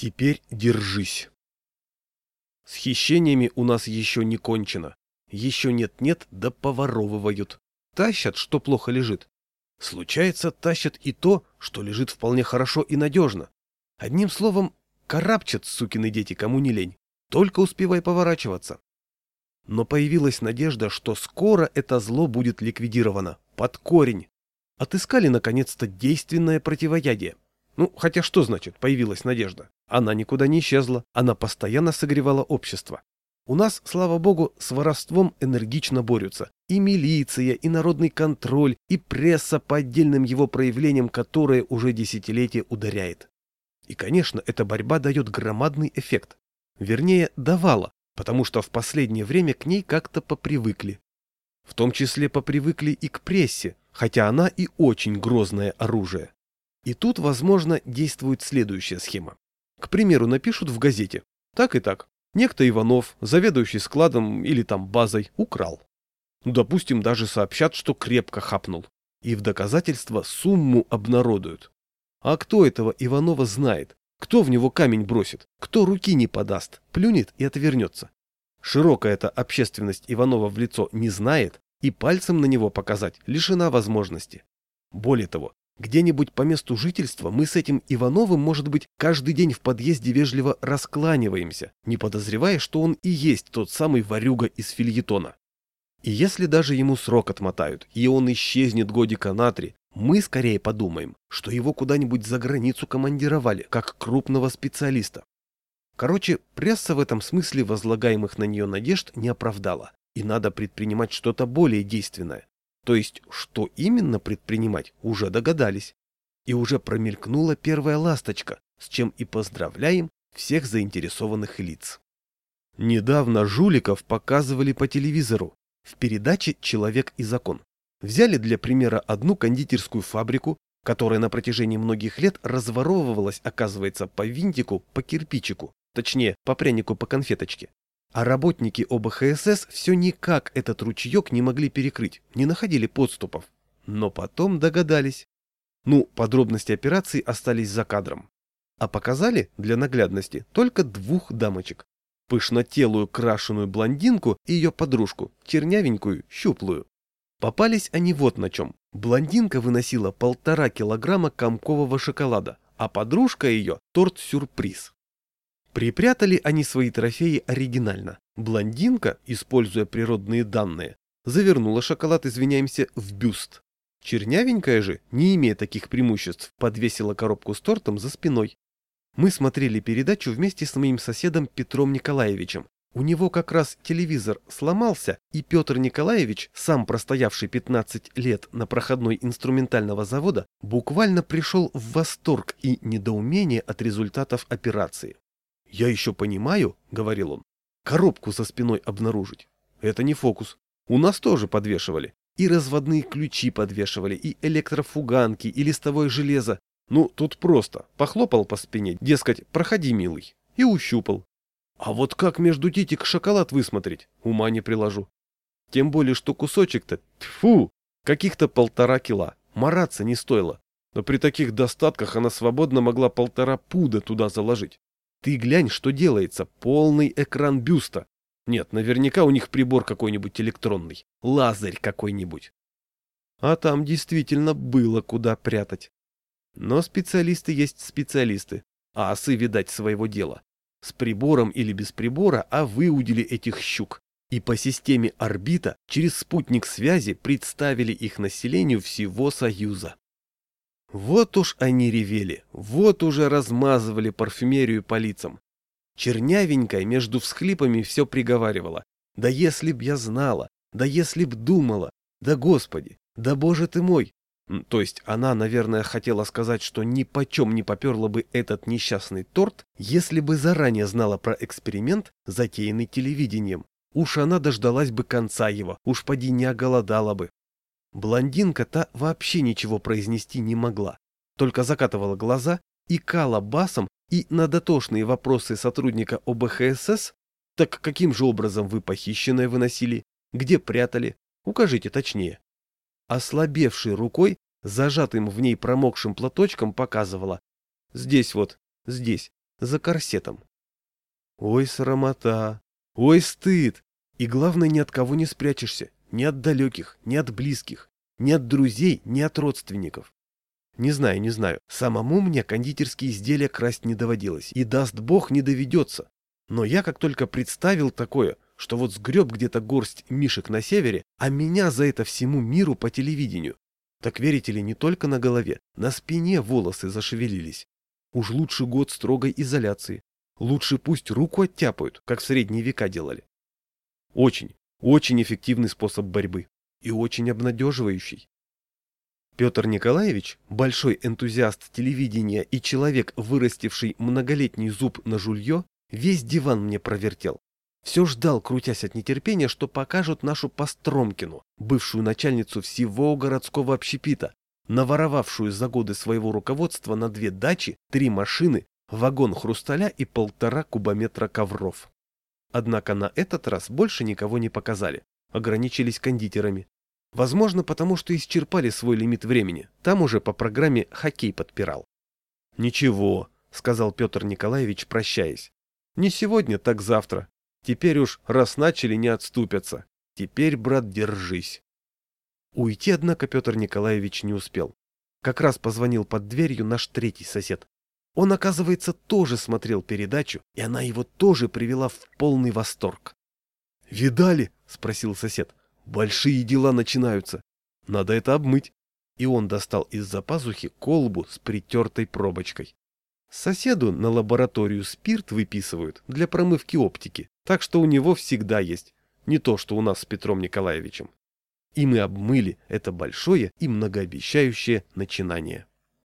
Теперь держись. С хищениями у нас еще не кончено. Еще нет-нет, да поворовывают. Тащат, что плохо лежит. Случается, тащат и то, что лежит вполне хорошо и надежно. Одним словом, карабчат сукины дети, кому не лень. Только успевай поворачиваться. Но появилась надежда, что скоро это зло будет ликвидировано. Под корень. Отыскали, наконец-то, действенное противоядие. Ну, хотя что значит «появилась надежда»? Она никуда не исчезла, она постоянно согревала общество. У нас, слава богу, с воровством энергично борются. И милиция, и народный контроль, и пресса по отдельным его проявлениям, которые уже десятилетия ударяет. И, конечно, эта борьба дает громадный эффект. Вернее, давала, потому что в последнее время к ней как-то попривыкли. В том числе попривыкли и к прессе, хотя она и очень грозное оружие. И тут, возможно, действует следующая схема. К примеру, напишут в газете. Так и так. Некто Иванов, заведующий складом или там базой, украл. Ну, допустим, даже сообщат, что крепко хапнул. И в доказательство сумму обнародуют. А кто этого Иванова знает? Кто в него камень бросит? Кто руки не подаст? Плюнет и отвернется. Широкая эта общественность Иванова в лицо не знает, и пальцем на него показать лишена возможности. Более того, где-нибудь по месту жительства мы с этим Ивановым, может быть, каждый день в подъезде вежливо раскланиваемся, не подозревая, что он и есть тот самый ворюга из фильетона. И если даже ему срок отмотают, и он исчезнет годика на три, мы скорее подумаем, что его куда-нибудь за границу командировали, как крупного специалиста. Короче, пресса в этом смысле возлагаемых на нее надежд не оправдала, и надо предпринимать что-то более действенное. То есть, что именно предпринимать, уже догадались. И уже промелькнула первая ласточка, с чем и поздравляем всех заинтересованных лиц. Недавно жуликов показывали по телевизору в передаче «Человек и закон». Взяли для примера одну кондитерскую фабрику, которая на протяжении многих лет разворовывалась, оказывается, по винтику, по кирпичику, точнее, по прянику по конфеточке. А работники ОБХСС все никак этот ручеек не могли перекрыть, не находили подступов. Но потом догадались. Ну, подробности операции остались за кадром. А показали, для наглядности, только двух дамочек. Пышнотелую крашеную блондинку и ее подружку, чернявенькую, щуплую. Попались они вот на чем. Блондинка выносила полтора килограмма комкового шоколада, а подружка ее – торт-сюрприз. Припрятали они свои трофеи оригинально. Блондинка, используя природные данные, завернула шоколад, извиняемся, в бюст. Чернявенькая же, не имея таких преимуществ, подвесила коробку с тортом за спиной. Мы смотрели передачу вместе с моим соседом Петром Николаевичем. У него как раз телевизор сломался, и Петр Николаевич, сам простоявший 15 лет на проходной инструментального завода, буквально пришел в восторг и недоумение от результатов операции. «Я еще понимаю, — говорил он, — коробку за спиной обнаружить. Это не фокус. У нас тоже подвешивали. И разводные ключи подвешивали, и электрофуганки, и листовое железо. Ну, тут просто. Похлопал по спине, дескать, проходи, милый. И ущупал. А вот как между титик шоколад высмотреть, ума не приложу. Тем более, что кусочек-то, фу, каких-то полтора кила. Мараться не стоило. Но при таких достатках она свободно могла полтора пуда туда заложить. Ты глянь, что делается, полный экран бюста. Нет, наверняка у них прибор какой-нибудь электронный, лазарь какой-нибудь. А там действительно было куда прятать. Но специалисты есть специалисты, а осы, видать, своего дела. С прибором или без прибора, а выудили этих щук. И по системе орбита через спутник связи представили их населению всего Союза. Вот уж они ревели, вот уже размазывали парфюмерию по лицам. Чернявенькая между всхлипами все приговаривала. Да если б я знала, да если б думала, да господи, да боже ты мой. То есть она, наверное, хотела сказать, что ни почем не поперла бы этот несчастный торт, если бы заранее знала про эксперимент, затеянный телевидением. Уж она дождалась бы конца его, уж поди не оголодала бы. Блондинка-то вообще ничего произнести не могла, только закатывала глаза, и кала басом и на дотошные вопросы сотрудника ОБХСС, так каким же образом вы похищенное выносили, где прятали, укажите точнее. Ослабевшей рукой, зажатым в ней промокшим платочком, показывала. Здесь вот, здесь, за корсетом. Ой, срамота, ой, стыд. И главное, ни от кого не спрячешься, ни от далеких, ни от близких, ни от друзей, ни от родственников. Не знаю, не знаю, самому мне кондитерские изделия красть не доводилось, и даст бог не доведется. Но я как только представил такое, что вот сгреб где-то горсть мишек на севере, а меня за это всему миру по телевидению. Так верите ли, не только на голове, на спине волосы зашевелились. Уж лучше год строгой изоляции. Лучше пусть руку оттяпают, как в средние века делали. Очень, очень эффективный способ борьбы. И очень обнадеживающий. Петр Николаевич, большой энтузиаст телевидения и человек, вырастивший многолетний зуб на жулье, весь диван мне провертел. Все ждал, крутясь от нетерпения, что покажут нашу Постромкину, бывшую начальницу всего городского общепита, наворовавшую за годы своего руководства на две дачи, три машины, вагон хрусталя и полтора кубометра ковров. Однако на этот раз больше никого не показали, ограничились кондитерами. Возможно, потому что исчерпали свой лимит времени, там уже по программе хоккей подпирал. «Ничего», — сказал Петр Николаевич, прощаясь. «Не сегодня, так завтра. Теперь уж, раз начали, не отступятся. Теперь, брат, держись. Уйти, однако, Петр Николаевич не успел. Как раз позвонил под дверью наш третий сосед. Он, оказывается, тоже смотрел передачу, и она его тоже привела в полный восторг. «Видали?» — спросил сосед. «Большие дела начинаются. Надо это обмыть». И он достал из-за пазухи колбу с притертой пробочкой. Соседу на лабораторию спирт выписывают для промывки оптики, так что у него всегда есть, не то что у нас с Петром Николаевичем. И мы обмыли это большое и многообещающее начинание.